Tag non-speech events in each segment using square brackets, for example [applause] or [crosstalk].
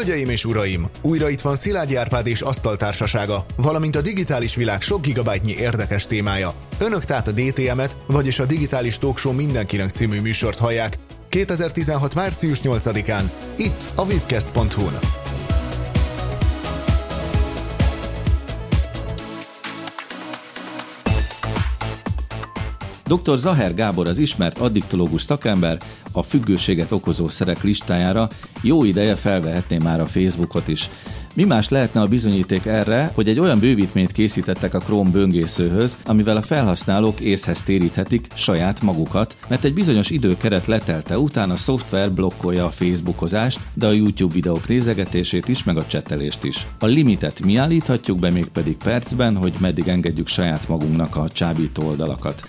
Hölgyeim és uraim, újra itt van Szilágyi Árpád és Asztaltársasága, valamint a digitális világ sok gigabájtnyi érdekes témája. Önök tehát a DTM-et, vagyis a Digitális Talkshow mindenkinek című műsort hallják 2016. március 8-án, itt a webcast.hu-n. Dr. Zaher Gábor az ismert addiktológus szakember a függőséget okozó szerek listájára jó ideje felvehetné már a Facebookot is. Mi más lehetne a bizonyíték erre, hogy egy olyan bővítményt készítettek a Chrome böngészőhöz, amivel a felhasználók észhez téríthetik saját magukat, mert egy bizonyos időkeret letelte után a szoftver blokkolja a Facebookozást, de a YouTube videók nézegetését is, meg a csetelést is. A limitet mi állíthatjuk be mégpedig percben, hogy meddig engedjük saját magunknak a csábító oldalakat.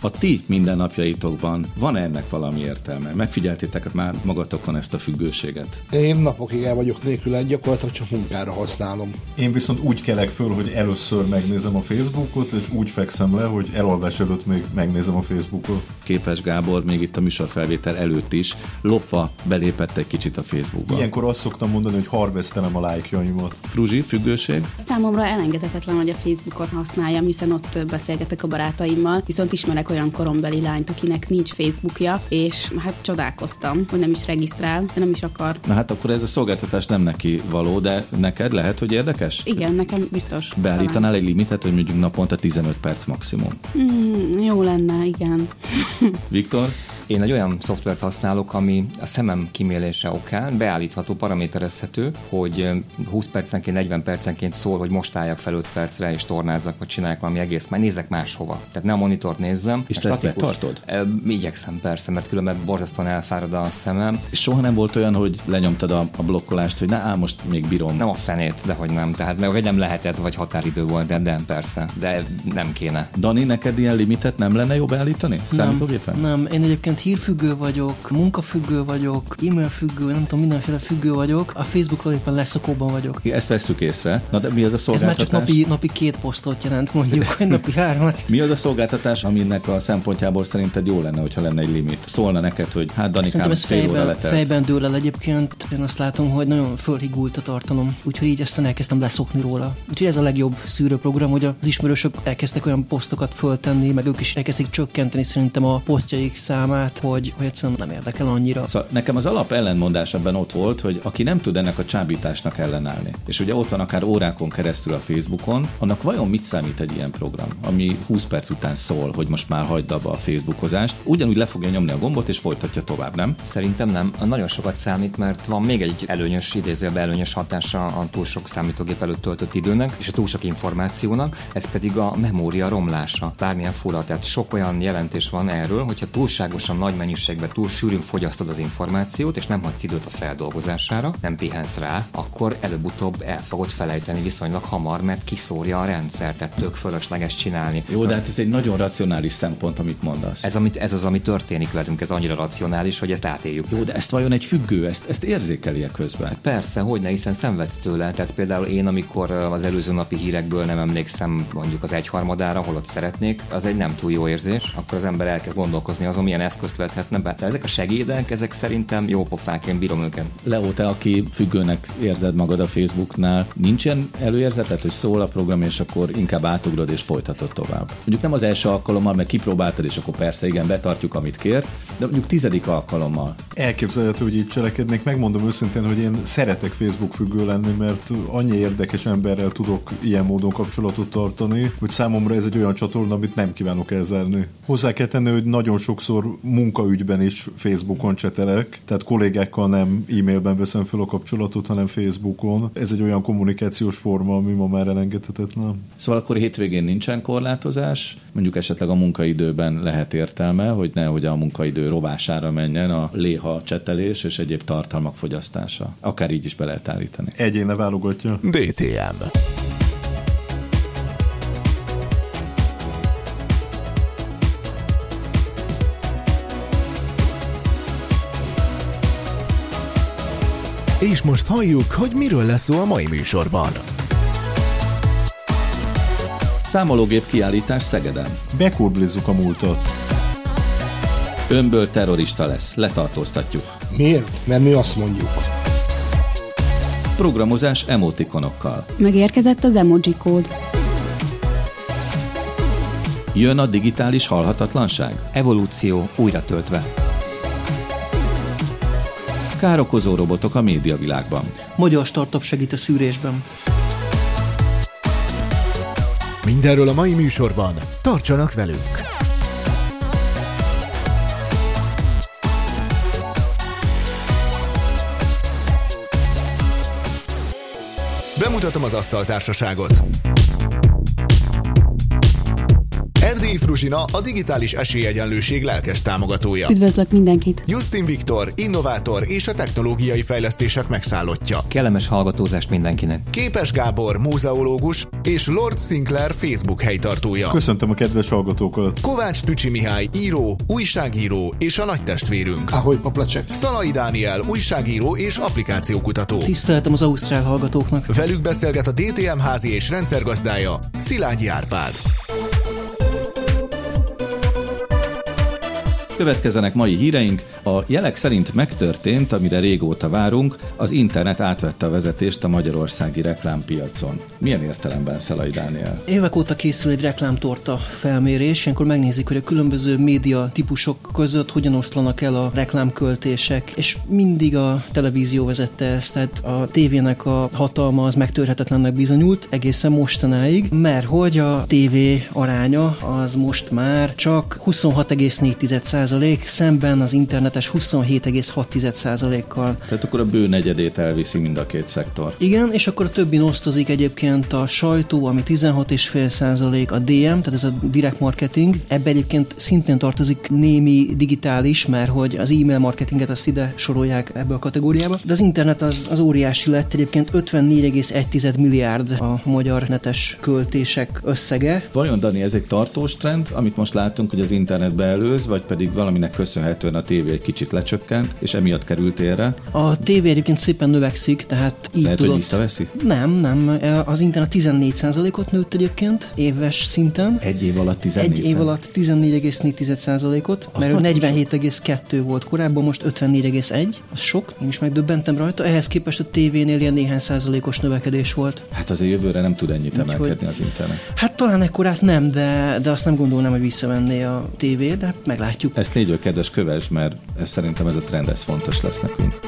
A ti mindennapjaitokban van -e ennek valami értelme? Megfigyeltétek már magatokon ezt a függőséget? Én napokig el vagyok nélkül, gyakorlatilag csak munkára használom. Én viszont úgy kelek föl, hogy először megnézem a Facebookot, és úgy fekszem le, hogy elalvás előtt még megnézem a Facebookot. Képes Gábor még itt a műsorfelvétel előtt is lopva belépett egy kicsit a Facebookba. Ilyenkor azt szoktam mondani, hogy harvesztelem a lájkjaimat. Fruzsi, függőség? Számomra elengedhetetlen, hogy a Facebookot használjam, hiszen ott beszélgetek a barátaimmal, viszont ismerek olyan korombeli lányt, akinek nincs Facebookja, és hát csodálkoztam, hogy nem is regisztrál, de nem is akar. Na hát akkor ez a szolgáltatás nem neki való, de neked lehet, hogy érdekes? Igen, nekem biztos. Beállítanál egy limitet, hogy mondjuk naponta 15 perc maximum. Mm, jó lenne, igen. [laughs] Viktor? Én egy olyan szoftvert használok, ami a szemem kimélése okán beállítható, paraméterezhető, hogy 20 percenként, 40 percenként szól, hogy most álljak fel 5 percre, és tornázzak, vagy csinálják valami egész, már nézek máshova. Tehát ne a monitort nézzem. És te ezt betartod? Igyekszem persze, mert különben borzasztóan elfárad a szemem. És soha nem volt olyan, hogy lenyomtad a, a blokkolást, hogy ne, á, most még bírom. Nem a fenét, de hogy nem. Tehát meg nem lehetett, vagy határidő volt, de nem persze. De nem kéne. Dani, neked ilyen limitet nem lenne jobb állítani? Nem, nem. Én egyébként egyébként hírfüggő vagyok, munkafüggő vagyok, e-mail függő, nem tudom, mindenféle függő vagyok. A Facebookról éppen leszokóban vagyok. Ezt veszük észre. Na de mi az a szolgáltatás? Ez már csak napi, napi két posztot jelent, mondjuk, vagy napi hármat. Mi az a szolgáltatás, aminek a szempontjából szerinted jó lenne, hogyha lenne egy limit? Szólna neked, hogy hát Danikám, ez fél fejben, fejben dől el egyébként. Én azt látom, hogy nagyon fölhigult a tartalom, úgyhogy így aztán elkezdtem leszokni róla. Úgyhogy ez a legjobb szűrőprogram, hogy az ismerősök elkezdtek olyan posztokat föltenni, meg ők is elkezdték csökkenteni szerintem a posztjaik számát, hogy, hogy egyszerűen nem érdekel annyira. Szóval nekem az alap ellenmondás ebben ott volt, hogy aki nem tud ennek a csábításnak ellenállni, és ugye ott van akár órákon keresztül a Facebookon, annak vajon mit számít egy ilyen program, ami 20 perc után szól, hogy most már hagyd abba a Facebookozást, ugyanúgy le fogja nyomni a gombot és folytatja tovább, nem? Szerintem nem. Nagyon sokat számít, mert van még egy előnyös, idézőben előnyös hatása a túl sok számítógép előtt töltött időnek, és a túl sok információnak, ez pedig a memória romlása. Bármilyen fura, tehát sok olyan jelentés van erről, hogyha túlságosan nagy mennyiségben túl sűrűn fogyasztod az információt, és nem hagysz időt a feldolgozására, nem pihensz rá, akkor előbb-utóbb el fogod felejteni viszonylag hamar, mert kiszórja a rendszer, tehát tök fölösleges csinálni. Jó, de hát ez egy nagyon racionális szempont, amit mondasz. Ez, amit, ez az, ami történik velünk, ez annyira racionális, hogy ezt átéljük. Jó, de ezt vajon egy függő, ezt, ezt érzékeli -e közben? Persze, hogy ne, hiszen szenvedsz tőle. Tehát például én, amikor az előző napi hírekből nem emlékszem mondjuk az egyharmadára, holott szeretnék, az egy nem túl jó érzés, akkor az ember elkezd gondolkozni azon, milyen eszközt vethetne be. Tehát ezek a segédek, ezek szerintem jó pofák, én bírom őket. Leo, te, aki függőnek érzed magad a Facebooknál, nincsen előérzetet, hogy szól a program, és akkor inkább átugrod és folytatod tovább. Mondjuk nem az első alkalommal, meg kipróbáltad, és akkor persze igen, betartjuk, amit kér, de mondjuk tizedik alkalommal. Elképzelhető, hogy így cselekednék. Megmondom őszintén, hogy én szeretek Facebook függő lenni, mert annyi érdekes emberrel tudok ilyen módon kapcsolatot tartani, hogy számomra ez egy olyan csatorna, amit nem kívánok elzárni. Hozzá kell tenni, hogy nagyon sokszor munkaügyben is Facebookon csetelek, tehát kollégákkal nem e-mailben veszem fel a kapcsolatot, hanem Facebookon. Ez egy olyan kommunikációs forma, ami ma már elengedhetetlen. Szóval akkor hétvégén nincsen korlátozás, mondjuk esetleg a munkaidőben lehet értelme, hogy nehogy a munkaidő rovására menjen a léha csetelés és egyéb tartalmak fogyasztása. Akár így is be lehet állítani. Egyéne válogatja. DTM. És most halljuk, hogy miről lesz szó a mai műsorban. Számológép kiállítás Szegeden. Bekurblizzuk a múltat. Önből terrorista lesz. Letartóztatjuk. Miért? Mert mi azt mondjuk. Programozás emotikonokkal. Megérkezett az emoji kód. Jön a digitális halhatatlanság. Evolúció újra töltve. Károkozó robotok a médiavilágban. Magyar startup segít a szűrésben. Mindenről a mai műsorban. Tartsanak velünk! Bemutatom az asztaltársaságot. Erdélyi Fruzsina a digitális esélyegyenlőség lelkes támogatója. Üdvözlök mindenkit! Justin Viktor, innovátor és a technológiai fejlesztések megszállottja. Kellemes hallgatózást mindenkinek. Képes Gábor, múzeológus és Lord Sinclair Facebook helytartója. Köszöntöm a kedves hallgatókat. Kovács Tücsi Mihály, író, újságíró és a nagy testvérünk. Ahogy paplacsek. Szalai Dániel, újságíró és applikációkutató. Tiszteletem az ausztrál hallgatóknak. Velük beszélget a DTM házi és rendszergazdája, Szilágyi Árpád. Következenek mai híreink. A jelek szerint megtörtént, amire régóta várunk, az internet átvette a vezetést a magyarországi reklámpiacon. Milyen értelemben, Szalai Dániel? Évek óta készül egy reklámtorta felmérés, ilyenkor megnézik, hogy a különböző média típusok között hogyan oszlanak el a reklámköltések, és mindig a televízió vezette ezt, tehát a tévének a hatalma az megtörhetetlennek bizonyult egészen mostanáig, mert hogy a tévé aránya az most már csak 26,4 szemben az internetes 27,6%-kal. Tehát akkor a bő negyedét elviszi mind a két szektor. Igen, és akkor a többi osztozik egyébként a sajtó, ami 16,5%, a DM, tehát ez a direct marketing, ebbe egyébként szintén tartozik némi digitális, mert hogy az e-mail marketinget azt ide sorolják ebbe a kategóriába, de az internet az, az óriási lett, egyébként 54,1 milliárd a magyar netes költések összege. Vajon, Dani, ez egy tartós trend, amit most látunk, hogy az internet beelőz, vagy pedig valaminek köszönhetően a tévé egy kicsit lecsökkent, és emiatt került érre. A tévé egyébként szépen növekszik, tehát így Lehet, tudott... hogy visszaveszi? Nem, nem. Az internet 14%-ot nőtt egyébként éves szinten. Egy év alatt 14 Egy év alatt 14,4%-ot, mert ő 47,2 volt korábban, most 54,1. Az sok, én is megdöbbentem rajta. Ehhez képest a tévénél ilyen néhány százalékos növekedés volt. Hát azért jövőre nem tud ennyit Úgyhogy- emelkedni az internet. Hát talán ekkorát nem, de, de azt nem gondolnám, hogy visszavenné a tévé, de meglátjuk. Ezt légy kedves kövesd, mert ez szerintem ez a trend, ez fontos lesz nekünk.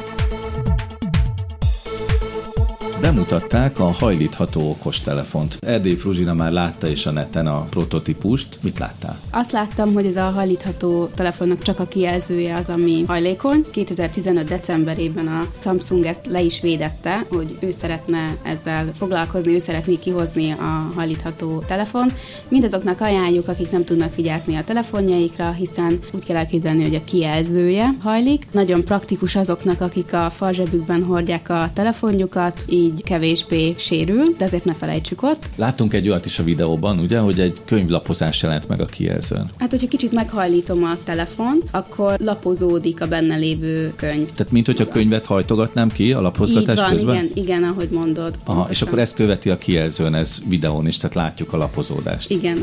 Bemutatták a hajlítható okostelefont. Erdély Fruzsina már látta is a neten a prototípust. Mit láttál? Azt láttam, hogy ez a hajlítható telefonnak csak a kijelzője az, ami hajlékony. 2015. decemberében a Samsung ezt le is védette, hogy ő szeretne ezzel foglalkozni, ő szeretné kihozni a hajlítható telefon. Mindazoknak ajánljuk, akik nem tudnak vigyázni a telefonjaikra, hiszen úgy kell elképzelni, hogy a kijelzője hajlik. Nagyon praktikus azoknak, akik a farzsebükben hordják a telefonjukat, így kevésbé sérül, de azért ne felejtsük ott. Láttunk egy olyat is a videóban, ugye, hogy egy könyvlapozás jelent meg a kijelzőn. Hát, hogyha kicsit meghajlítom a telefon, akkor lapozódik a benne lévő könyv. Tehát, mint hogyha könyvet hajtogatnám ki a Így lapozgatás van, közben? igen, igen, ahogy mondod. Aha, és Pontosan. akkor ezt követi a kijelzőn, ez videón is, tehát látjuk a lapozódást. Igen.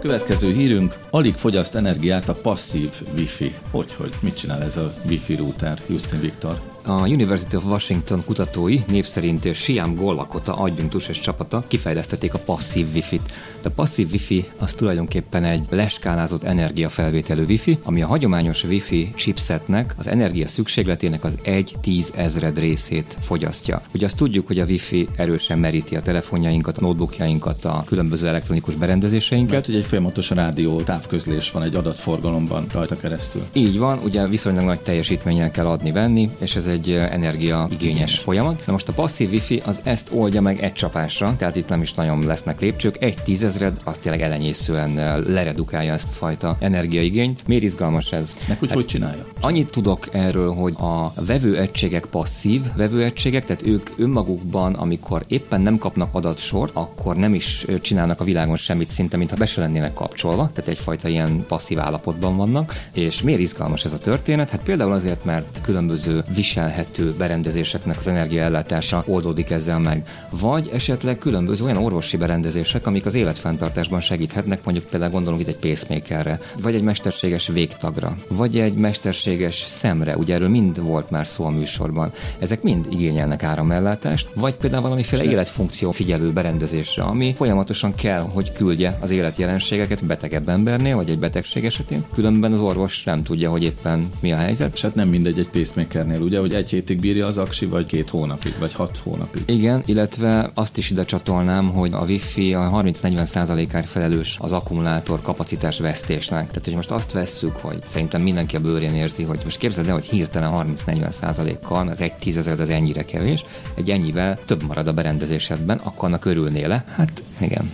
Következő hírünk, alig fogyaszt energiát a passzív Wi-Fi. Hogy, hogy, mit csinál ez a Wi-Fi router, Justin Viktor? A University of Washington kutatói név szerint Siam Gollakota adjunktus és csapata kifejlesztették a passzív Wi-Fi-t. De a passzív Wi-Fi az tulajdonképpen egy leskálázott energiafelvételő Wi-Fi, ami a hagyományos Wi-Fi chipsetnek az energia szükségletének az egy tíz ezred részét fogyasztja. Ugye azt tudjuk, hogy a Wi-Fi erősen meríti a telefonjainkat, a notebookjainkat, a különböző elektronikus berendezéseinket. Mert hogy egy folyamatos rádió távközlés van egy adatforgalomban rajta keresztül. Így van, ugye viszonylag nagy teljesítménnyel kell adni-venni, és ez egy eh, energiaigényes folyamat. Na most a passzív wifi az ezt oldja meg egy csapásra, tehát itt nem is nagyon lesznek lépcsők. Egy tízezred az tényleg elenyészően leredukálja ezt a fajta energiaigényt. Miért izgalmas ez? Meg hogy hogy csinálja? Annyit tudok erről, hogy a vevőegységek passzív vevőegységek, tehát ők önmagukban, amikor éppen nem kapnak adatsort, akkor nem is csinálnak a világon semmit szinte, mintha be se lennének kapcsolva, tehát egyfajta ilyen passzív állapotban vannak. És miért izgalmas ez a történet? Hát például azért, mert különböző kezelhető berendezéseknek az energiaellátása oldódik ezzel meg. Vagy esetleg különböző olyan orvosi berendezések, amik az életfenntartásban segíthetnek, mondjuk például gondolunk itt egy pacemakerre, vagy egy mesterséges végtagra, vagy egy mesterséges szemre, ugye erről mind volt már szó a műsorban. Ezek mind igényelnek áramellátást, vagy például valamiféle életfunkció figyelő berendezésre, ami folyamatosan kell, hogy küldje az életjelenségeket betegebb embernél, vagy egy betegség esetén. Különben az orvos nem tudja, hogy éppen mi a helyzet. És hát nem mindegy egy pacemakernél, ugye, hogy egy hétig bírja az aksi, vagy két hónapig, vagy hat hónapig. Igen, illetve azt is ide csatolnám, hogy a Wi-Fi a 30-40 százalékár felelős az akkumulátor kapacitás vesztésnek. Tehát, hogy most azt vesszük, hogy szerintem mindenki a bőrén érzi, hogy most képzeld el, hogy hirtelen 30-40 százalékkal, az egy tízezer az ennyire kevés, egy ennyivel több marad a berendezésedben, akkor annak örülnél le? Hát igen.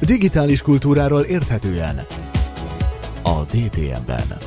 Digitális kultúráról érthetően a DTM-ben.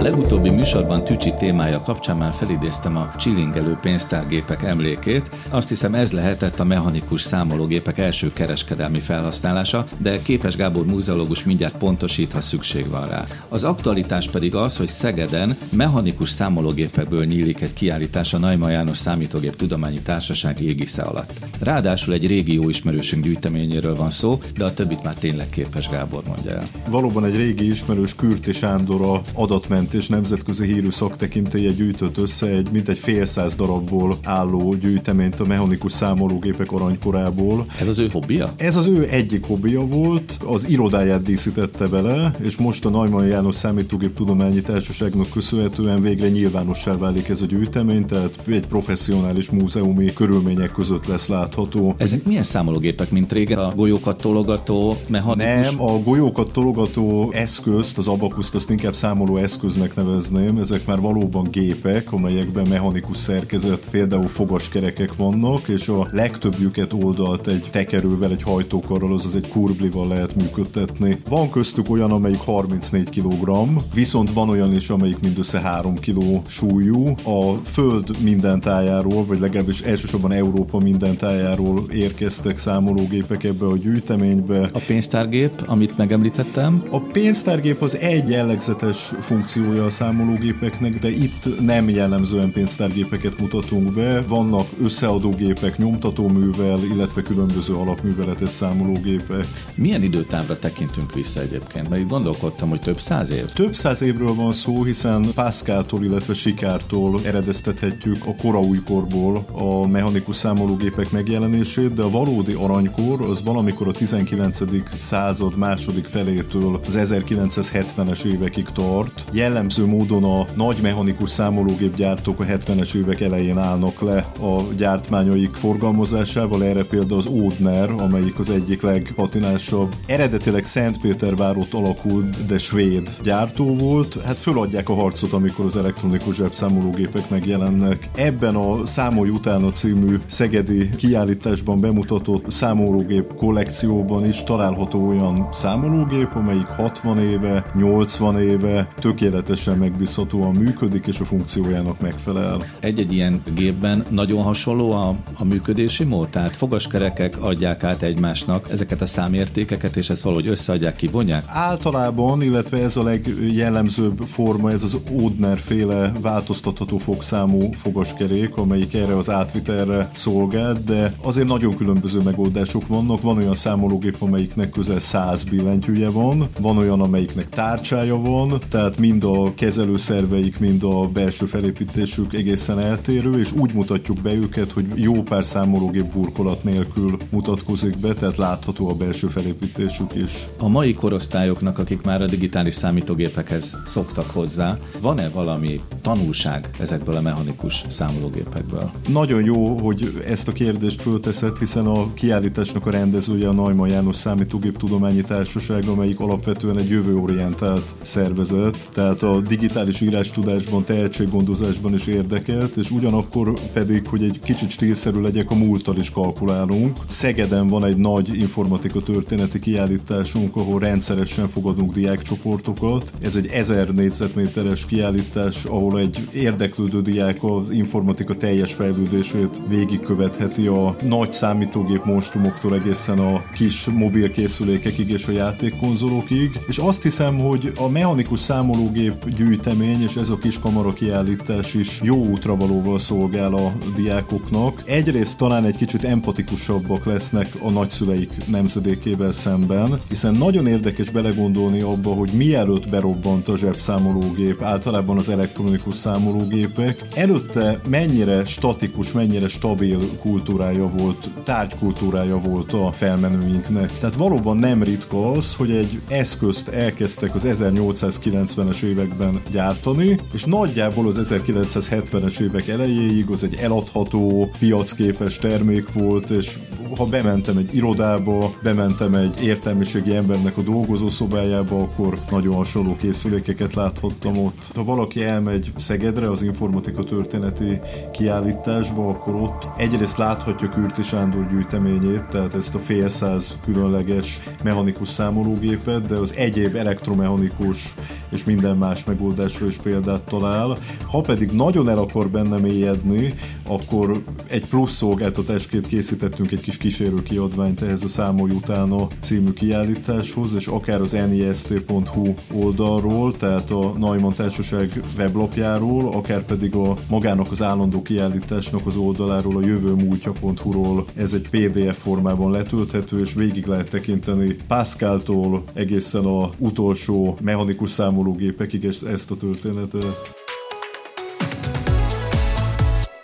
Legutóbbi műsorban Tücsi témája kapcsán már felidéztem a csilingelő pénztárgépek emlékét. Azt hiszem ez lehetett a mechanikus számológépek első kereskedelmi felhasználása, de Képes Gábor múzeológus mindjárt pontosít, ha szükség van rá. Az aktualitás pedig az, hogy Szegeden mechanikus számológépekből nyílik egy kiállítás a Naima János Számítógép Tudományi Társaság égisze alatt. Ráadásul egy régi jó ismerősünk gyűjteményéről van szó, de a többit már tényleg Képes Gábor mondja el. Valóban egy régi ismerős Kürti Sándor a adatment és nemzetközi hírű szaktekintélye gyűjtött össze egy mintegy fél száz darabból álló gyűjteményt a mechanikus számológépek aranykorából. Ez az ő hobbija? Ez az ő egyik hobbija volt, az irodáját díszítette bele, és most a Neumann János Számítógép Tudományi Társaságnak köszönhetően végre nyilvánossá válik ez a gyűjtemény, tehát egy professzionális múzeumi körülmények között lesz látható. Ezek milyen számológépek, mint régen a golyókat tologató mechanikus? Nem, a golyókat tologató eszközt, az abakuszt, azt inkább számoló eszköz eszköznek nevezném, ezek már valóban gépek, amelyekben mechanikus szerkezet, például fogaskerekek vannak, és a legtöbbjüket oldalt egy tekerővel, egy hajtókarral, azaz egy kurblival lehet működtetni. Van köztük olyan, amelyik 34 kg, viszont van olyan is, amelyik mindössze 3 kg súlyú. A Föld minden tájáról, vagy legalábbis elsősorban Európa minden tájáról érkeztek számológépek ebbe a gyűjteménybe. A pénztárgép, amit megemlítettem? A pénztárgép az egy jellegzetes funkció funkciója a számológépeknek, de itt nem jellemzően pénztárgépeket mutatunk be. Vannak összeadógépek nyomtatóművel, illetve különböző alapműveletes számológépek. Milyen időtávra tekintünk vissza egyébként? Mert itt gondolkodtam, hogy több száz év. Több száz évről van szó, hiszen Pascaltól, illetve Sikártól eredeztethetjük a kora újkorból a mechanikus számológépek megjelenését, de a valódi aranykor az valamikor a 19. század második felétől az 1970-es évekig tart. Jelen jellemző módon a nagy mechanikus számológép gyártók a 70-es évek elején állnak le a gyártmányaik forgalmazásával, erre például az Ódner, amelyik az egyik legpatinásabb. Eredetileg Szentpétervárot alakult, de svéd gyártó volt. Hát föladják a harcot, amikor az elektronikus zsebszámológépek megjelennek. Ebben a Számolj utána című szegedi kiállításban bemutatott számológép kollekcióban is található olyan számológép, amelyik 60 éve, 80 éve tökéletes tökéletesen megbízhatóan működik, és a funkciójának megfelel. Egy-egy ilyen gépben nagyon hasonló a, a működési mód, tehát fogaskerekek adják át egymásnak ezeket a számértékeket, és ezt valahogy összeadják, kivonják? Általában, illetve ez a legjellemzőbb forma, ez az Ódner féle változtatható fogszámú fogaskerék, amelyik erre az átvitelre szolgál, de azért nagyon különböző megoldások vannak. Van olyan számológép, amelyiknek közel 100 billentyűje van, van olyan, amelyiknek tárcsája van, tehát mind a a kezelőszerveik, mind a belső felépítésük egészen eltérő, és úgy mutatjuk be őket, hogy jó pár számológép burkolat nélkül mutatkozik be, tehát látható a belső felépítésük is. A mai korosztályoknak, akik már a digitális számítógépekhez szoktak hozzá, van-e valami tanulság ezekből a mechanikus számológépekből? Nagyon jó, hogy ezt a kérdést fölteszed, hiszen a kiállításnak a rendezője a Naima János Számítógép Tudományi Társaság, amelyik alapvetően egy jövőorientált szervezet, tehát a a digitális írástudásban, tehetséggondozásban is érdekelt, és ugyanakkor pedig, hogy egy kicsit stílszerű legyek, a múlttal is kalkulálunk. Szegeden van egy nagy informatika történeti kiállításunk, ahol rendszeresen fogadunk diákcsoportokat. Ez egy 1000 négyzetméteres kiállítás, ahol egy érdeklődő diák az informatika teljes fejlődését végigkövetheti a nagy számítógép monstrumoktól egészen a kis mobilkészülékekig és a játékkonzolokig. És azt hiszem, hogy a mechanikus számológép gyűjtemény, és ez a kis kamara kiállítás is jó útravalóval szolgál a diákoknak. Egyrészt talán egy kicsit empatikusabbak lesznek a nagyszüleik nemzedékével szemben, hiszen nagyon érdekes belegondolni abba, hogy mielőtt berobbant a zsebszámológép, általában az elektronikus számológépek, előtte mennyire statikus, mennyire stabil kultúrája volt, tárgykultúrája volt a felmenőinknek. Tehát valóban nem ritka az, hogy egy eszközt elkezdtek az 1890-es években gyártani, és nagyjából az 1970-es évek elejéig az egy eladható, piacképes termék volt, és ha bementem egy irodába, bementem egy értelmiségi embernek a dolgozószobájába, akkor nagyon hasonló készülékeket láthattam ott. Ha valaki elmegy Szegedre az informatika történeti kiállításba, akkor ott egyrészt láthatja Kürti Sándor gyűjteményét, tehát ezt a fél száz különleges mechanikus számológépet, de az egyéb elektromechanikus és minden más megoldásra is példát talál. Ha pedig nagyon el akar benne mélyedni, akkor egy plusz szolgáltatásként készítettünk egy kis kísérő kiadványt ehhez a Számolj utána című kiállításhoz, és akár az nist.hu oldalról, tehát a Neumann Társaság weblapjáról, akár pedig a magának az állandó kiállításnak az oldaláról, a jövőmúltja.hu-ról ez egy PDF formában letölthető, és végig lehet tekinteni Pascal-tól egészen a utolsó mechanikus számológépekig ezt a történetet.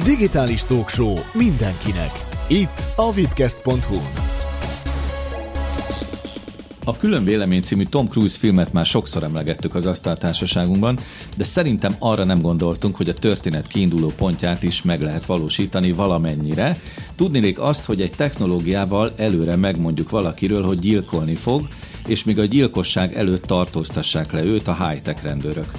Digitális Talk Show mindenkinek. Itt a vipcast.hu. A Külön Vélemény című Tom Cruise filmet már sokszor emlegettük az asztaltársaságunkban, de szerintem arra nem gondoltunk, hogy a történet kiinduló pontját is meg lehet valósítani valamennyire. Tudnilék azt, hogy egy technológiával előre megmondjuk valakiről, hogy gyilkolni fog, és még a gyilkosság előtt tartóztassák le őt a high-tech rendőrök.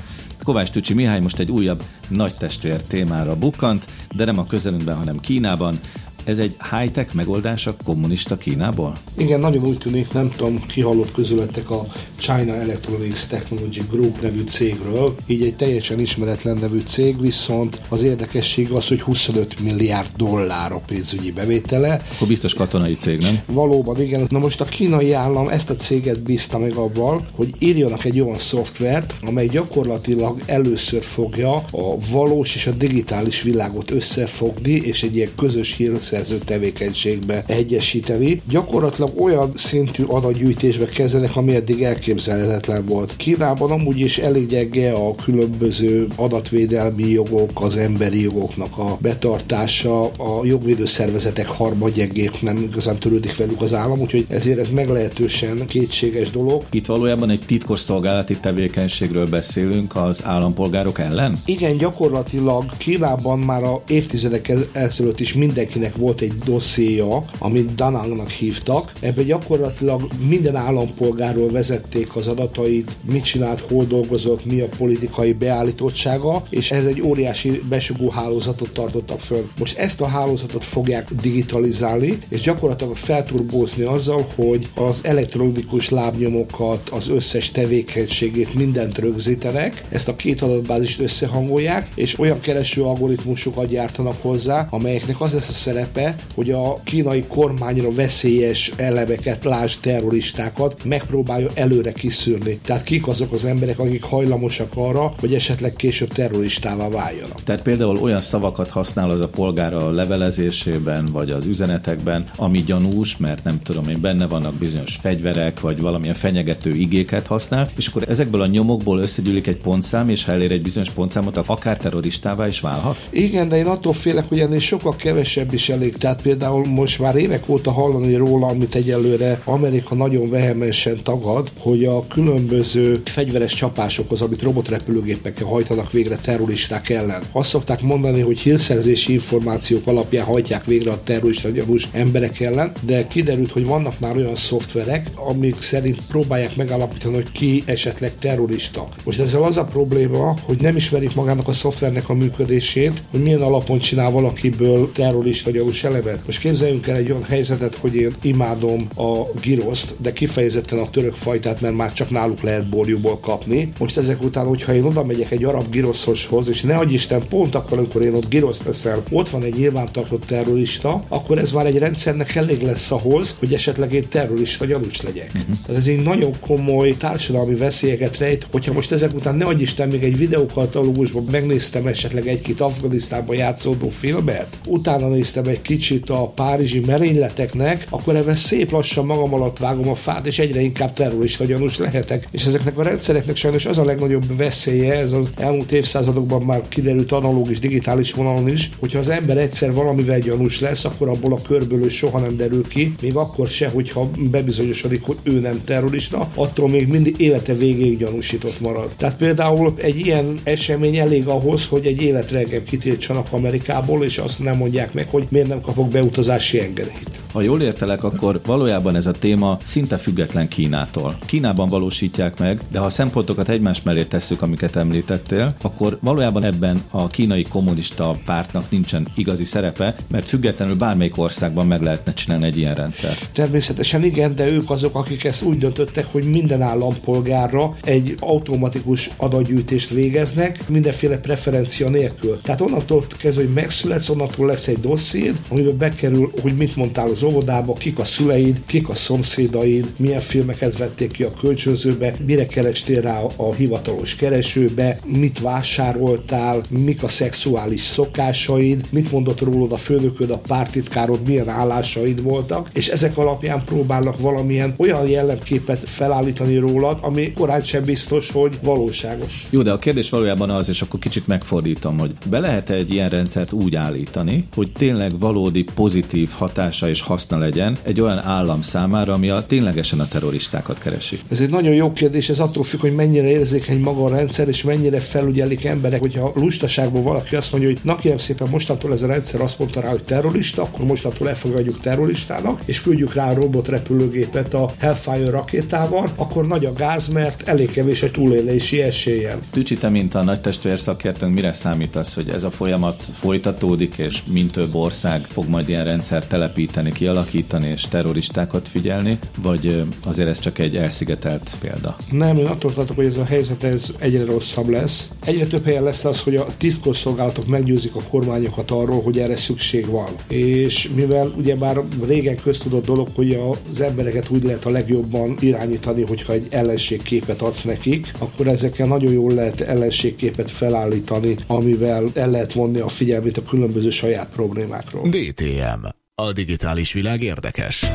Kovács Tücsi Mihály most egy újabb nagy testvér témára bukkant, de nem a közelünkben, hanem Kínában, ez egy high-tech megoldás a kommunista Kínából? Igen, nagyon úgy tűnik, nem tudom, ki hallott közületek a China Electronics Technology Group nevű cégről, így egy teljesen ismeretlen nevű cég, viszont az érdekesség az, hogy 25 milliárd dollár a pénzügyi bevétele. Akkor biztos katonai cég, nem? Valóban, igen. Na most a kínai állam ezt a céget bízta meg abban, hogy írjanak egy olyan szoftvert, amely gyakorlatilag először fogja a valós és a digitális világot összefogni, és egy ilyen közös hírszerző szerző tevékenységbe egyesíteni. Gyakorlatilag olyan szintű adatgyűjtésbe kezdenek, ami eddig elképzelhetetlen volt. Kínában amúgy is elég gyenge a különböző adatvédelmi jogok, az emberi jogoknak a betartása, a jogvédő szervezetek harmadgyengék nem igazán törődik velük az állam, úgyhogy ezért ez meglehetősen kétséges dolog. Itt valójában egy titkos szolgálati tevékenységről beszélünk az állampolgárok ellen? Igen, gyakorlatilag Kínában már a évtizedek ezelőtt is mindenkinek volt volt egy dosszéja, amit Danangnak hívtak. Ebben gyakorlatilag minden állampolgárról vezették az adatait, mit csinált, hol dolgozott, mi a politikai beállítottsága, és ez egy óriási besugó hálózatot tartottak föl. Most ezt a hálózatot fogják digitalizálni, és gyakorlatilag felturbózni azzal, hogy az elektronikus lábnyomokat, az összes tevékenységét, mindent rögzítenek, ezt a két adatbázist összehangolják, és olyan kereső algoritmusokat gyártanak hozzá, amelyeknek az lesz a szerep, szerepe, hogy a kínai kormányra veszélyes elemeket, lásd terroristákat megpróbálja előre kiszűrni. Tehát kik azok az emberek, akik hajlamosak arra, hogy esetleg később terroristává váljanak. Tehát például olyan szavakat használ az a polgár a levelezésében, vagy az üzenetekben, ami gyanús, mert nem tudom én, benne vannak bizonyos fegyverek, vagy valamilyen fenyegető igéket használ, és akkor ezekből a nyomokból összegyűlik egy pontszám, és ha elér egy bizonyos pontszámot, akár terroristává is válhat? Igen, de én attól félek, hogy ennél sokkal kevesebb is elég zajlik. Tehát például most már évek óta hallani róla, amit egyelőre Amerika nagyon vehemensen tagad, hogy a különböző fegyveres csapásokhoz, amit robotrepülőgépekkel hajtanak végre terroristák ellen. Azt szokták mondani, hogy hírszerzési információk alapján hajtják végre a terrorista gyanús emberek ellen, de kiderült, hogy vannak már olyan szoftverek, amik szerint próbálják megállapítani, hogy ki esetleg terrorista. Most ezzel az a probléma, hogy nem ismerik magának a szoftvernek a működését, hogy milyen alapon csinál valakiből terrorista gyanús gyanús elemet. Most képzeljünk el egy olyan helyzetet, hogy én imádom a giroszt, de kifejezetten a török fajtát, mert már csak náluk lehet borjúból kapni. Most ezek után, hogyha én oda megyek egy arab giroszoshoz, és ne Isten, pont akkor, amikor én ott giroszt leszel, ott van egy nyilvántartott terrorista, akkor ez már egy rendszernek elég lesz ahhoz, hogy esetleg én terrorista gyanús legyek. Uh-huh. Tehát ez egy nagyon komoly társadalmi veszélyeket rejt, hogyha most ezek után ne Isten még egy videókatalógusban megnéztem esetleg egy-két Afganisztánban játszódó filmet, utána néztem egy kicsit a párizsi merényleteknek, akkor ebben szép lassan magam alatt vágom a fát, és egyre inkább terrorista gyanús lehetek. És ezeknek a rendszereknek sajnos az a legnagyobb veszélye, ez az elmúlt évszázadokban már kiderült analóg és digitális vonalon is, hogyha az ember egyszer valamivel gyanús lesz, akkor abból a körből ő soha nem derül ki, még akkor se, hogyha bebizonyosodik, hogy ő nem terrorista, attól még mindig élete végéig gyanúsított marad. Tehát például egy ilyen esemény elég ahhoz, hogy egy életre engem kitiltsanak Amerikából, és azt nem mondják meg, hogy nem kapok beutazási engedélyt. Ha jól értelek, akkor valójában ez a téma szinte független Kínától. Kínában valósítják meg, de ha a szempontokat egymás mellé tesszük, amiket említettél, akkor valójában ebben a kínai kommunista pártnak nincsen igazi szerepe, mert függetlenül bármelyik országban meg lehetne csinálni egy ilyen rendszer. Természetesen igen, de ők azok, akik ezt úgy döntöttek, hogy minden állampolgárra egy automatikus adatgyűjtést végeznek, mindenféle preferencia nélkül. Tehát onnantól kezdve, hogy megszületsz, onnantól lesz egy dossziéd, amiben bekerül, hogy mit mondtál az óvodába, kik a szüleid, kik a szomszédaid, milyen filmeket vették ki a kölcsönzőbe, mire kerestél rá a hivatalos keresőbe, mit vásároltál, mik a szexuális szokásaid, mit mondott rólad a főnököd, a pártitkárod, milyen állásaid voltak, és ezek alapján próbálnak valamilyen olyan jellemképet felállítani rólad, ami korán sem biztos, hogy valóságos. Jó, de a kérdés valójában az, és akkor kicsit megfordítom, hogy be lehet egy ilyen rendszert úgy állítani, hogy tényleg valódi pozitív hatása és haszna legyen egy olyan állam számára, ami a ténylegesen a terroristákat keresi? Ez egy nagyon jó kérdés, ez attól függ, hogy mennyire érzékeny maga a rendszer, és mennyire felügyelik emberek, hogyha lustaságból valaki azt mondja, hogy na kérem szépen mostantól ez a rendszer azt mondta rá, hogy terrorista, akkor mostantól elfogadjuk terroristának, és küldjük rá a robotrepülőgépet a Hellfire rakétával, akkor nagy a gáz, mert elég kevés a túlélési esélye. Tücsi, te mint a nagy testvér szakértőn, mire számítasz, hogy ez a folyamat folytatódik, és mint több ország fog majd ilyen rendszer telepíteni, kialakítani, és terroristákat figyelni, vagy azért ez csak egy elszigetelt példa? Nem, én attól tartok, hogy ez a helyzet ez egyre rosszabb lesz. Egyre több helyen lesz az, hogy a titkosszolgálatok meggyőzik a kormányokat arról, hogy erre szükség van. És mivel ugye már régen köztudott dolog, hogy az embereket úgy lehet a legjobban irányítani, hogyha egy ellenségképet adsz nekik, akkor ezekkel nagyon jól lehet ellenségképet felállítani, amivel el lehet vonni a figyelmét a különböző saját problémákról. DTM. A digitális világ érdekes.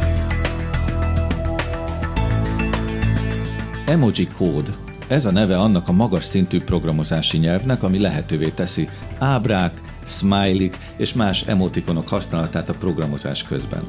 Emoji kód. Ez a neve annak a magas szintű programozási nyelvnek, ami lehetővé teszi ábrák, smiley és más emotikonok használatát a programozás közben.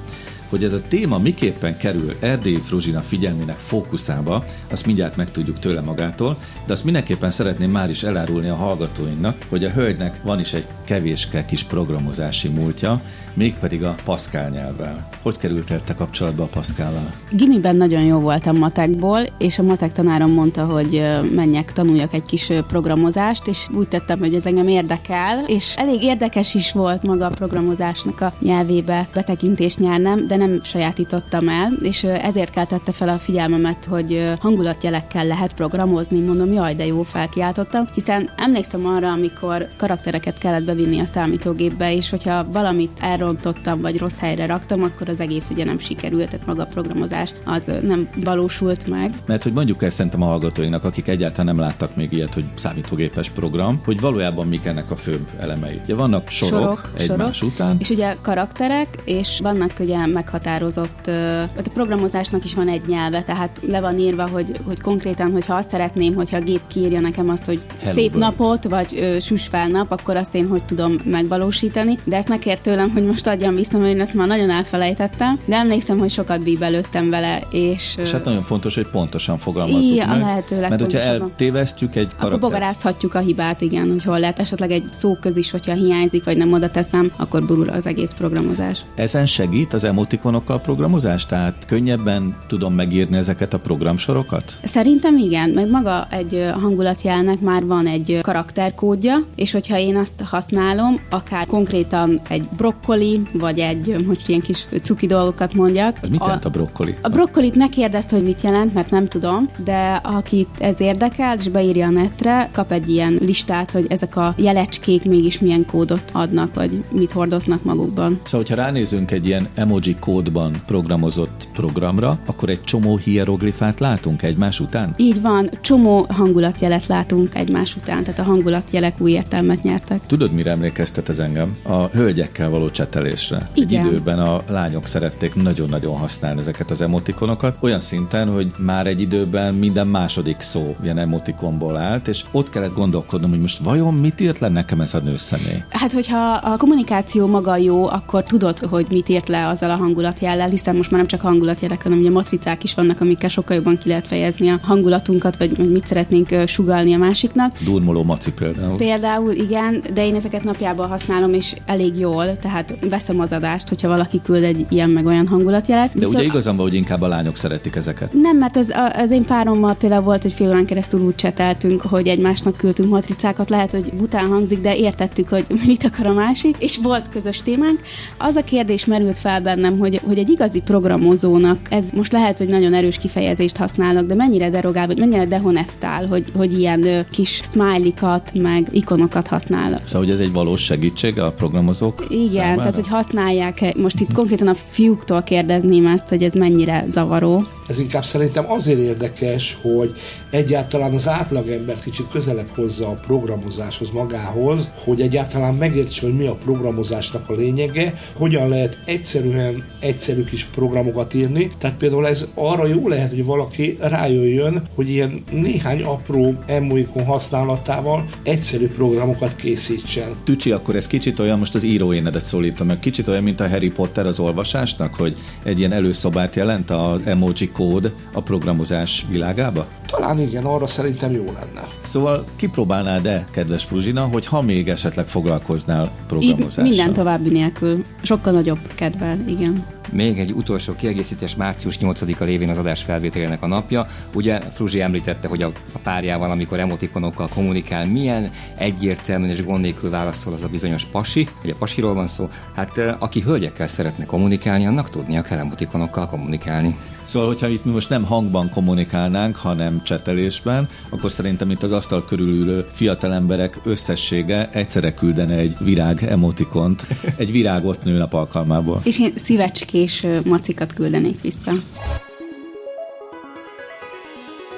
Hogy ez a téma miképpen kerül Erdélyi Fruzsina figyelmének fókuszába, azt mindjárt megtudjuk tőle magától, de azt mindenképpen szeretném már is elárulni a hallgatóinknak, hogy a hölgynek van is egy kevéske kis programozási múltja, mégpedig a Pascal nyelvvel. Hogy kerültél te kapcsolatba a Pascallal? Gimiben nagyon jó voltam matekból, és a matek tanárom mondta, hogy menjek, tanuljak egy kis programozást, és úgy tettem, hogy ez engem érdekel, és elég érdekes is volt maga a programozásnak a nyelvébe betekintést nyernem, de nem sajátítottam el, és ezért keltette fel a figyelmemet, hogy hangulatjelekkel lehet programozni, mondom, jaj, de jó, felkiáltottam, hiszen emlékszem arra, amikor karaktereket kellett bevinni a számítógépbe, és hogyha valamit elrontottam, vagy rossz helyre raktam, akkor az egész ugye nem sikerült, tehát maga a programozás az nem valósult meg. Mert hogy mondjuk el szerintem a hallgatóinknak, akik egyáltalán nem láttak még ilyet, hogy számítógépes program, hogy valójában mik ennek a főbb elemei. Ugye vannak sorok, sorok egymás sorok, után. És ugye karakterek, és vannak ugye meg meghatározott, a programozásnak is van egy nyelve, tehát le van írva, hogy, hogy konkrétan, hogyha azt szeretném, hogyha a gép kiírja nekem azt, hogy Hello szép bird. napot, vagy ö, süsfel nap, akkor azt én hogy tudom megvalósítani. De ezt megkért tőlem, hogy most adjam vissza, mert én ezt már nagyon elfelejtettem, de emlékszem, hogy sokat bíbelődtem vele, és... És hát nagyon fontos, hogy pontosan fogalmazzuk igen, meg. a lehető Mert hogyha eltévesztjük egy karaktert... Akkor bogarázhatjuk a hibát, igen, hogy hol lehet esetleg egy szóköz is, hogyha hiányzik, vagy nem oda teszem, akkor burul az egész programozás. Ezen segít az emotik emotikonokkal programozás? Tehát könnyebben tudom megírni ezeket a programsorokat? Szerintem igen, meg maga egy hangulatjelnek már van egy karakterkódja, és hogyha én azt használom, akár konkrétan egy brokkoli, vagy egy, most ilyen kis cuki dolgokat mondjak. Az mit jelent a brokkoli? A brokkolit ne kérdezd, hogy mit jelent, mert nem tudom, de akit ez érdekel, és beírja a netre, kap egy ilyen listát, hogy ezek a jelecskék mégis milyen kódot adnak, vagy mit hordoznak magukban. Szóval, hogyha ránézünk egy ilyen emoji kódban programozott programra, akkor egy csomó hieroglifát látunk egymás után? Így van, csomó hangulatjelet látunk egymás után, tehát a hangulatjelek új értelmet nyertek. Tudod, mire emlékeztet ez engem? A hölgyekkel való csetelésre. Igen. Egy időben a lányok szerették nagyon-nagyon használni ezeket az emotikonokat, olyan szinten, hogy már egy időben minden második szó ilyen emotikonból állt, és ott kellett gondolkodnom, hogy most vajon mit írt le nekem ez a nőszemély? Hát, hogyha a kommunikáció maga jó, akkor tudod, hogy mit írt le azzal a hangulatjellel, hiszen most már nem csak hangulatjelek, hanem ugye matricák is vannak, amikkel sokkal jobban ki lehet fejezni a hangulatunkat, vagy, vagy mit szeretnénk sugalni a másiknak. Durmoló maci például. Például igen, de én ezeket napjában használom, és elég jól, tehát veszem az adást, hogyha valaki küld egy ilyen meg olyan hangulatjelet. De ugye igazán van, hogy inkább a lányok szeretik ezeket. Nem, mert az, az én párommal például volt, hogy fél órán keresztül úgy cseteltünk, hogy egymásnak küldtünk matricákat, lehet, hogy bután hangzik, de értettük, hogy [laughs] mit akar a másik, és volt közös témánk. Az a kérdés merült fel bennem, hogy, hogy egy igazi programozónak, ez most lehet, hogy nagyon erős kifejezést használnak, de mennyire derogál, vagy mennyire dehonestál, hogy, hogy ilyen kis smiley-kat, meg ikonokat használ. Szóval, hogy ez egy valós segítség a programozók Igen, számára? tehát hogy használják most itt konkrétan a fiúktól kérdezném ezt, hogy ez mennyire zavaró. Ez inkább szerintem azért érdekes, hogy egyáltalán az átlagember kicsit közelebb hozza a programozáshoz magához, hogy egyáltalán megértse, hogy mi a programozásnak a lényege, hogyan lehet egyszerűen egyszerű kis programokat írni. Tehát például ez arra jó lehet, hogy valaki rájöjjön, hogy ilyen néhány apró emoikon használatával egyszerű programokat készítsen. Tücsi, akkor ez kicsit olyan, most az íróénedet szólítom meg, kicsit olyan, mint a Harry Potter az olvasásnak, hogy egy ilyen előszobát jelent az emoji kód a programozás világába? Talán igen, arra szerintem jó lenne. Szóval kipróbálnád-e, kedves Pruzsina, hogy ha még esetleg foglalkoznál Így programozással? minden további nélkül. Sokkal nagyobb kedvel, igen. time. Még egy utolsó kiegészítés, március 8-a lévén az adás felvételének a napja. Ugye Fruzsi említette, hogy a, a párjával, amikor emotikonokkal kommunikál, milyen egyértelműen és gond nélkül válaszol az a bizonyos pasi, ugye pasiról van szó, hát aki hölgyekkel szeretne kommunikálni, annak tudnia kell emotikonokkal kommunikálni. Szóval, hogyha itt mi most nem hangban kommunikálnánk, hanem csetelésben, akkor szerintem itt az asztal körül ülő fiatal emberek összessége egyszerre küldene egy virág emotikont, egy virágot nőnap alkalmából. És én szívecskés ö, macikat küldenék vissza.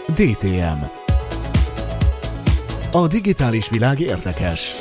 DTM A digitális világ érdekes.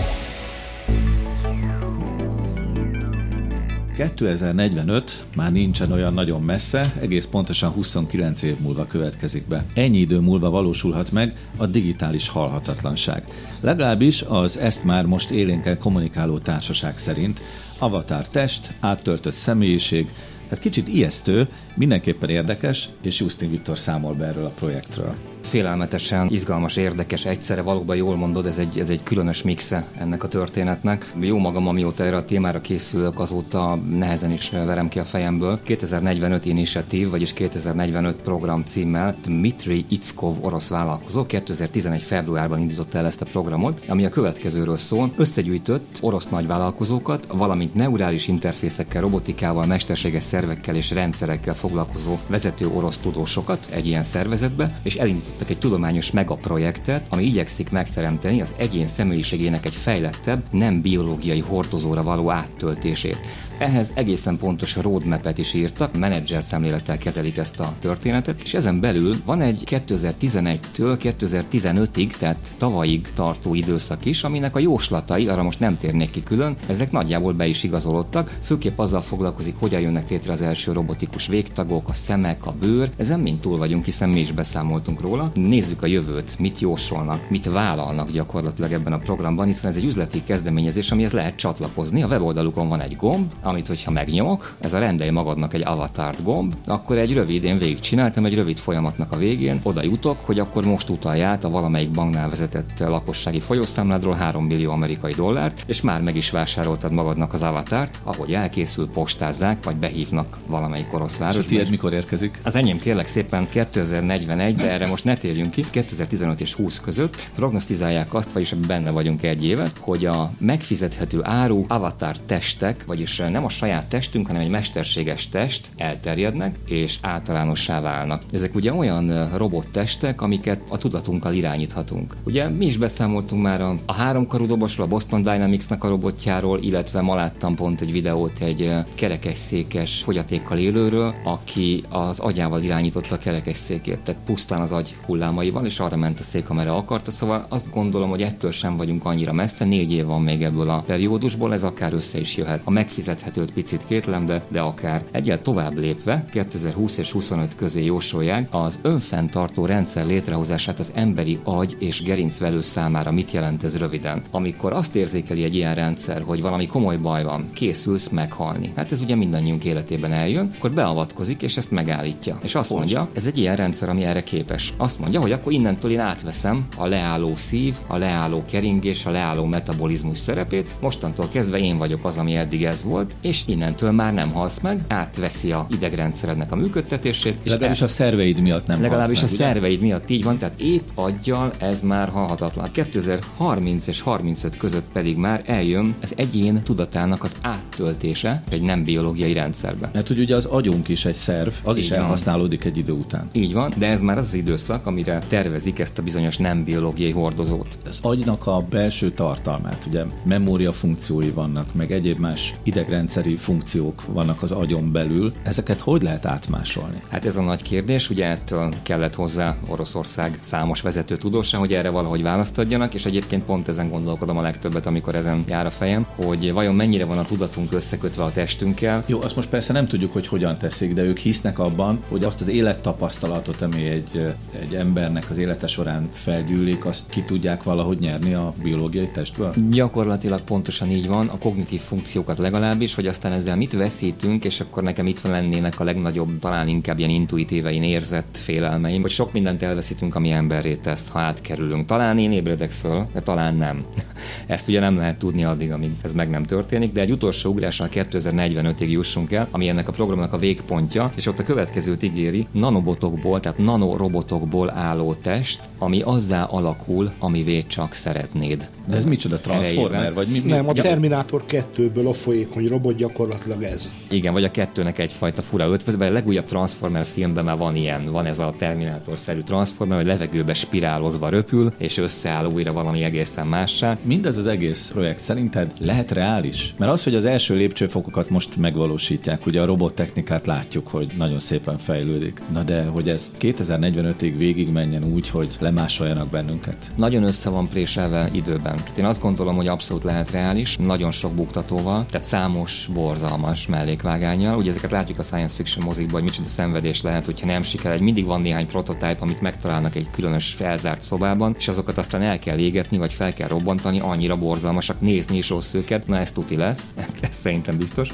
2045 már nincsen olyan nagyon messze, egész pontosan 29 év múlva következik be. Ennyi idő múlva valósulhat meg a digitális halhatatlanság. Legalábbis az ezt már most élénken kommunikáló társaság szerint avatar test, áttöltött személyiség, tehát kicsit ijesztő, mindenképpen érdekes, és Justin Viktor számol be erről a projektről. Félelmetesen izgalmas, érdekes, egyszerre valóban jól mondod, ez egy, ez egy különös mixe ennek a történetnek. Jó magam, amióta erre a témára készülök, azóta nehezen is verem ki a fejemből. 2045 Initiative, vagyis 2045 program címmel Dmitri Ickov orosz vállalkozó 2011 februárban indította el ezt a programot, ami a következőről szól. Összegyűjtött orosz nagyvállalkozókat, valamint neurális interfészekkel, robotikával, mesterséges szervekkel és rendszerekkel foglalkozó vezető orosz tudósokat egy ilyen szervezetbe, és elindítottak egy tudományos megaprojektet, ami igyekszik megteremteni az egyén személyiségének egy fejlettebb, nem biológiai hordozóra való áttöltését. Ehhez egészen pontos roadmap-et is írtak, menedzser szemlélettel kezelik ezt a történetet, és ezen belül van egy 2011-től 2015-ig, tehát tavalyig tartó időszak is, aminek a jóslatai, arra most nem térnék ki külön, ezek nagyjából be is igazolódtak, főképp azzal foglalkozik, hogyan jönnek létre az első robotikus végtagok, a szemek, a bőr, ezen mind túl vagyunk, hiszen mi is beszámoltunk róla. Nézzük a jövőt, mit jósolnak, mit vállalnak gyakorlatilag ebben a programban, hiszen ez egy üzleti kezdeményezés, amihez lehet csatlakozni. A weboldalukon van egy gomb, amit hogyha megnyomok, ez a rendelj magadnak egy avatart gomb, akkor egy rövid, én végigcsináltam egy rövid folyamatnak a végén, oda jutok, hogy akkor most utalj át a valamelyik banknál vezetett lakossági folyószámládról 3 millió amerikai dollárt, és már meg is vásároltad magadnak az avatart, ahogy elkészül, postázzák, vagy behívnak hívnak valamelyik orosz És város. a tiéd mikor érkezik? Az enyém kérlek szépen 2041, de erre most ne térjünk ki, 2015 és 20 között prognosztizálják azt, vagyis benne vagyunk egy évet, hogy a megfizethető áru avatar testek, vagyis nem a saját testünk, hanem egy mesterséges test elterjednek és általánossá válnak. Ezek ugye olyan robottestek, amiket a tudatunkkal irányíthatunk. Ugye mi is beszámoltunk már a, a háromkarú dobosról, a Boston Dynamics-nak a robotjáról, illetve ma láttam pont egy videót egy kerekesszékes fogyatékkal élőről, aki az agyával irányította a kerekesszékét, tehát pusztán az agy hullámaival, és arra ment a szék, amerre akarta. Szóval azt gondolom, hogy ettől sem vagyunk annyira messze, négy év van még ebből a periódusból, ez akár össze is jöhet. A megfizethetőt picit kétlem, de, de akár. Egyel tovább lépve, 2020 és 25 közé jósolják, az önfenntartó rendszer létrehozását az emberi agy és gerincvelő számára mit jelent ez röviden? Amikor azt érzékeli egy ilyen rendszer, hogy valami komoly baj van, készülsz meghalni. Hát ez ugye mindannyiunk életében eljön, akkor beavatkozik és ezt megállítja. És azt mondja, ez egy ilyen rendszer, ami erre képes. Azt mondja, hogy akkor innentől én átveszem a leálló szív, a leálló keringés, a leálló metabolizmus szerepét. Mostantól kezdve én vagyok az, ami eddig ez volt, és innentől már nem halsz meg, átveszi a idegrendszerednek a működtetését. És Legalábbis a szerveid miatt nem Legalábbis halsz a meg, ugye? szerveid miatt így van, tehát épp aggyal ez már halhatatlan. 2030 és 35 között pedig már eljön az egyén tudatának az áttöltése egy nem biológiai rendszerbe. Mert hogy ugye az agyunk is egy szerv, az is Így van. elhasználódik egy idő után. Így van, de ez már az az időszak, amire tervezik ezt a bizonyos nem biológiai hordozót. Az agynak a belső tartalmát, ugye memória funkciói vannak, meg egyéb más idegrendszeri funkciók vannak az agyon belül, ezeket hogy lehet átmásolni? Hát ez a nagy kérdés, ugye ettől kellett hozzá Oroszország számos vezető tudósa, hogy erre valahogy választ adjanak, és egyébként pont ezen gondolkodom a legtöbbet, amikor ezen jár a fejem, hogy vajon mennyire van a tudatunk összekötve a testünkkel, Jó, azt most persze nem tudjuk, hogy hogyan teszik, de ők hisznek abban, hogy azt az élettapasztalatot, ami egy, egy embernek az élete során felgyűlik, azt ki tudják valahogy nyerni a biológiai testből? Gyakorlatilag pontosan így van, a kognitív funkciókat legalábbis, hogy aztán ezzel mit veszítünk, és akkor nekem itt lennének a legnagyobb, talán inkább ilyen intuitívein érzett félelmeim, hogy sok mindent elveszítünk, ami emberré tesz, ha átkerülünk. Talán én ébredek föl, de talán nem. [laughs] Ezt ugye nem lehet tudni addig, amíg ez meg nem történik, de egy utolsó ugrással 2045-ig jussunk el, ami ennek a programnak a végpontja, és ott a következőt ígéri, nanobotokból, tehát nanorobotokból álló test, ami azzá alakul, amivé csak szeretnéd. De ez micsoda transformer, Erejével. vagy mi? mi? Nem, a. Terminátor 2-ből a folyékony robot gyakorlatilag ez. Igen, vagy a kettőnek egyfajta fura ötvözbe. A legújabb Transformer filmben már van ilyen, van ez a Terminátor-szerű Transformer, hogy levegőbe spirálozva röpül, és összeáll újra valami egészen mássá. Mindez az egész projekt szerinted lehet reális? Mert az, hogy az első lépcsőfokokat most megvalósítják, ugye a robottechnikát látjuk, hogy nagyon szépen fejlődik. Na de, hogy ez 2045-ig végig menjen úgy, hogy lemásoljanak bennünket. Nagyon össze van préselve időben. Én azt gondolom, hogy abszolút lehet reális, nagyon sok buktatóval, tehát számos borzalmas mellékvágányjal. Ugye ezeket látjuk a science fiction mozikban, hogy micsoda szenvedés lehet, hogyha nem sikerül. Egy mindig van néhány prototíp, amit megtalálnak egy különös felzárt szobában, és azokat aztán el kell égetni, vagy fel kell robbantani, annyira borzalmasak, nézni is rossz őket, na ez tuti lesz, [laughs] ez, ez szerintem biztos.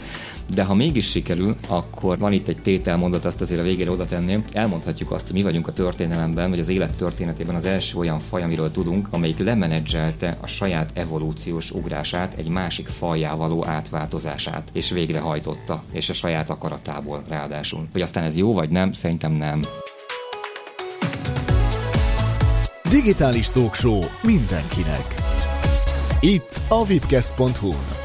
De ha mégis sikerül, akkor van itt egy tételmondat, azt azért a végére oda tenném. Elmondhatjuk azt, hogy mi vagyunk a történelemben, vagy az élet történetében az első olyan faj, amiről tudunk, amelyik lemenedzselte a saját evolúciós ugrását, egy másik fajjá való átváltozását, és végrehajtotta, és a saját akaratából ráadásul. Hogy aztán ez jó vagy nem, szerintem nem. Digitális Talk Show mindenkinek. Itt a vipcast.hu.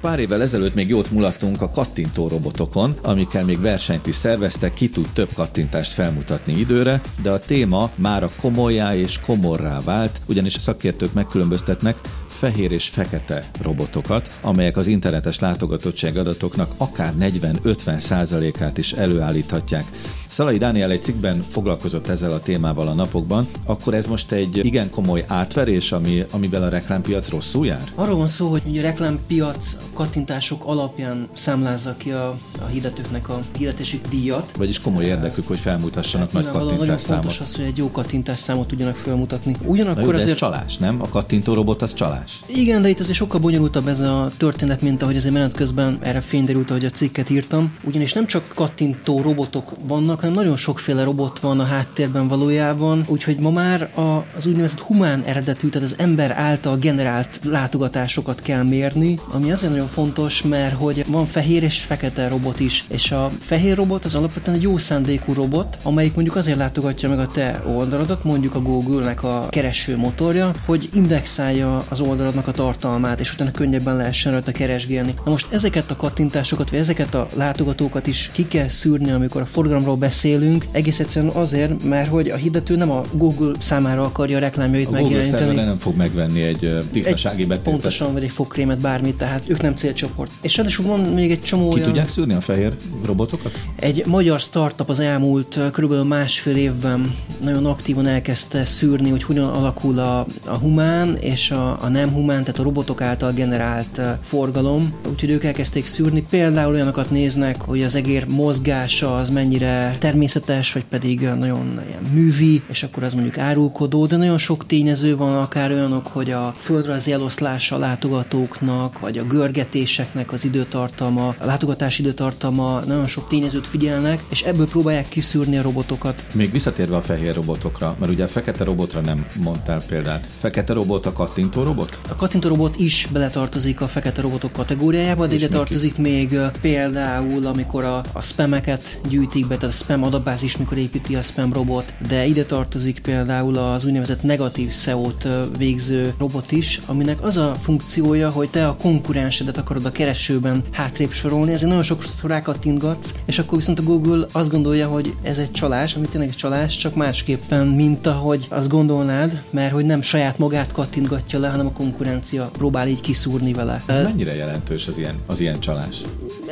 Pár évvel ezelőtt még jót mulattunk a kattintó robotokon, amikkel még versenyt is szerveztek, ki tud több kattintást felmutatni időre, de a téma már a komolyá és komorrá vált, ugyanis a szakértők megkülönböztetnek fehér és fekete robotokat, amelyek az internetes látogatottság adatoknak akár 40-50 százalékát is előállíthatják. Szalai Dániel egy cikkben foglalkozott ezzel a témával a napokban, akkor ez most egy igen komoly átverés, ami, amivel a reklámpiac rosszul jár? Arról van szó, hogy a reklámpiac kattintások alapján számlázza ki a, a hirdetőknek a hirdetési díjat. Vagyis komoly érdekük, hogy felmutassanak nagy Nyilvánvalóan nagyon kattintásszámot. fontos az, hogy egy jó kattintás számot tudjanak felmutatni. Na jó, Ugyanakkor de ez azért csalás, nem? A kattintó robot az csalás. Csalás. Igen, de itt azért sokkal bonyolultabb ez a történet, mint ahogy azért menet közben erre fényderült, ahogy a cikket írtam. Ugyanis nem csak kattintó robotok vannak, hanem nagyon sokféle robot van a háttérben valójában, úgyhogy ma már az úgynevezett humán eredetű, tehát az ember által generált látogatásokat kell mérni, ami azért nagyon fontos, mert hogy van fehér és fekete robot is, és a fehér robot az alapvetően egy jó szándékú robot, amelyik mondjuk azért látogatja meg a te oldaladat, mondjuk a Google-nek a kereső motorja, hogy indexálja az oldaladnak a tartalmát, és utána könnyebben lehessen rajta keresgélni. Na most ezeket a kattintásokat, vagy ezeket a látogatókat is ki kell szűrni, amikor a forgalomról beszélünk, egész egyszerűen azért, mert hogy a hirdető nem a Google számára akarja a reklámjait a megjeleníteni. Google nem fog megvenni egy tisztasági egy, betétet. Pontosan, vagy egy fogkrémet, bármit, tehát ők nem célcsoport. És ráadásul van még egy csomó Ki olyan... tudják szűrni a fehér robotokat? Egy magyar startup az elmúlt körülbelül másfél évben nagyon aktívan elkezdte szűrni, hogy hogyan alakul a, a humán és a, a nem humán, tehát a robotok által generált forgalom. Úgyhogy ők elkezdték szűrni. Például olyanokat néznek, hogy az egér mozgása az mennyire természetes, vagy pedig nagyon ilyen művi, és akkor az mondjuk árulkodó, de nagyon sok tényező van, akár olyanok, hogy a földrajzi eloszlása a látogatóknak, vagy a görgetéseknek az időtartama, a látogatás időtartama, nagyon sok tényezőt figyelnek, és ebből próbálják kiszűrni a robotokat. Még visszatérve a fehér robotokra, mert ugye a fekete robotra nem mondtál példát. Fekete robot a kattintó robot? A kattintó robot is beletartozik a fekete robotok kategóriába, de ide tartozik még például, amikor a, a spameket gyűjtik be, tehát a spam adatbázis, mikor építi a spam robot, de ide tartozik például az úgynevezett negatív SEO-t végző robot is, aminek az a funkciója, hogy te a konkurensedet akarod a keresőben hátrébb sorolni, ezért nagyon sokszor rákattintgatsz, és akkor viszont a Google azt gondolja, hogy ez egy csalás, amit tényleg egy csalás, csak másképpen, mint ahogy azt gondolnád, mert hogy nem saját magát kattintgatja le, hanem a konkurencia próbál így kiszúrni vele. Ez mennyire jelentős az ilyen, az ilyen csalás?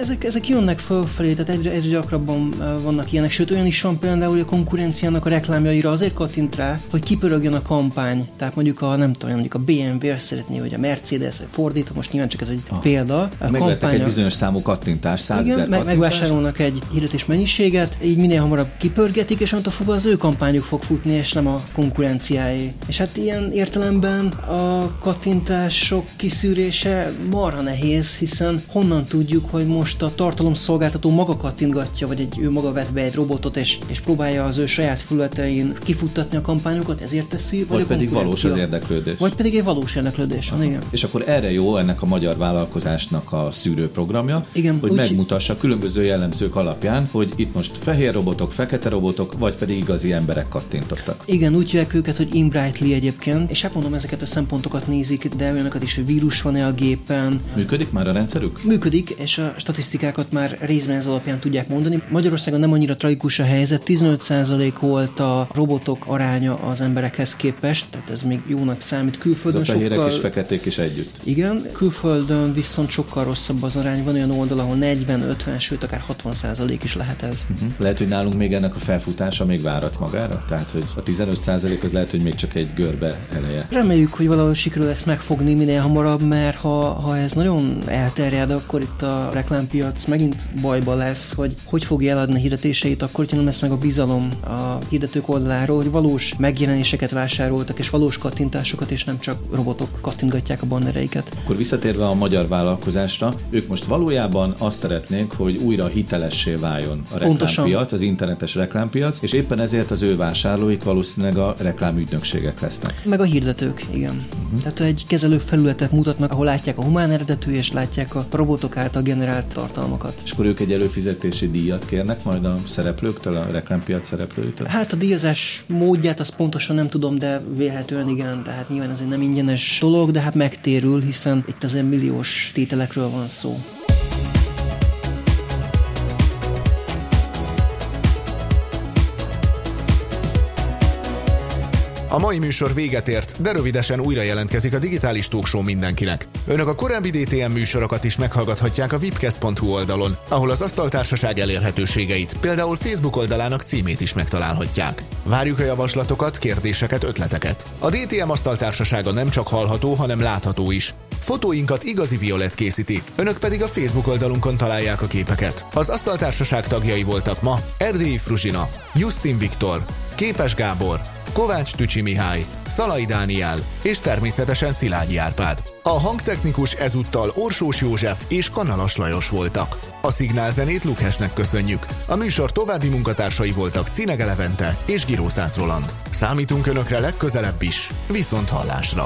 Ezek, ezek jönnek fölfelé, tehát egyre, egyre gyakrabban vannak ilyenek, sőt olyan is van például, hogy a konkurenciának a reklámjaira azért kattint rá, hogy kipörögjön a kampány. Tehát mondjuk a, nem tudom, mondjuk a BMW szeretné, hogy a Mercedes fordít, most nyilván csak ez egy ah. példa. A kampány egy bizonyos számú kattintás, száz Igen, meg, megvásárolnak egy hirdetés mennyiséget, így minél hamarabb kipörgetik, és onnantól fogva az ő kampányuk fog futni, és nem a konkurenciáé. És hát ilyen értelemben a kattintások kiszűrése marha nehéz, hiszen honnan tudjuk, hogy most a tartalomszolgáltató maga kattintgatja, vagy egy ő maga vet be egy robotot, és, és próbálja az ő saját felületein kifuttatni a kampányokat, ezért teszi, vagy, vagy pedig valós az érdeklődés. Vagy pedig egy valós érdeklődés, van, igen. És akkor erre jó ennek a magyar vállalkozásnak a szűrőprogramja, igen, hogy úgy... megmutassa különböző jellemzők alapján, hogy itt most fehér robotok, fekete robotok, vagy pedig igazi emberek kattintottak. Igen, úgy hívják őket, hogy Inbrightly egyébként, és hát mondom, ezeket a szempontokat nézik, de olyanokat is, hogy vírus van-e a gépen. Működik már a rendszerük? Működik, és a statisztikákat már részben ez alapján tudják mondani. Magyarországon nem annyira tragikus a helyzet, 15% volt a robotok aránya az emberekhez képest, tehát ez még jónak számít. Külföldön a sokkal... és feketék is együtt. Igen, külföldön viszont sokkal rosszabb az arány. Van olyan oldal, ahol 40, 50, sőt akár 60% is lehet ez. Uh-huh. Lehet, hogy nálunk még ennek a felfutása még várat magára? Tehát, hogy a 15% az lehet, hogy még csak egy görbe eleje. Reméljük, hogy valahogy sikerül ezt megfogni minél hamarabb, mert ha, ha ez nagyon elterjed, akkor itt a reklámpiac megint bajba lesz, hogy hogy fogja eladni hirdetéseit, akkor hogyha nem lesz meg a bizalom a hirdetők oldaláról, hogy valós megjelenéseket vásároltak, és valós kattintásokat, és nem csak robotok kattintgatják a bannereiket. Akkor visszatérve a magyar vállalkozásra, ők most valójában azt szeretnék, hogy újra hitelessé váljon a reklámpiac, az internetes reklámpiac, és éppen ezért az ő vásárlóik valószínűleg a reklámügynökségek lesznek. Meg a hirdetők, igen. Uh-huh. Tehát egy kezelő felületet mutatnak, ahol látják a humán eredetű, és látják a robotok által generált tartalmakat. És akkor ők egy előfizetési díjat kérnek majd a szereplőktől, a reklámpiac szereplőitől? Hát a díjazás módját azt pontosan nem tudom, de vélhetően igen, tehát nyilván ez egy nem ingyenes dolog, de hát megtérül, hiszen itt azért milliós tételekről van szó. A mai műsor véget ért, de rövidesen újra jelentkezik a digitális talkshow mindenkinek. Önök a korábbi DTM műsorokat is meghallgathatják a vipcast.hu oldalon, ahol az asztaltársaság elérhetőségeit, például Facebook oldalának címét is megtalálhatják. Várjuk a javaslatokat, kérdéseket, ötleteket. A DTM asztaltársasága nem csak hallható, hanem látható is. Fotóinkat igazi Violet készíti, önök pedig a Facebook oldalunkon találják a képeket. Az asztaltársaság tagjai voltak ma Erdélyi Fruzsina, Justin Viktor, Képes Gábor, Kovács Tücsi Mihály, Szalai Dániel és természetesen Szilágyi Árpád. A hangtechnikus ezúttal Orsós József és Kanalas Lajos voltak. A szignálzenét Lukesnek köszönjük. A műsor további munkatársai voltak Cinege Levente és Girószász Roland. Számítunk Önökre legközelebb is. Viszont hallásra!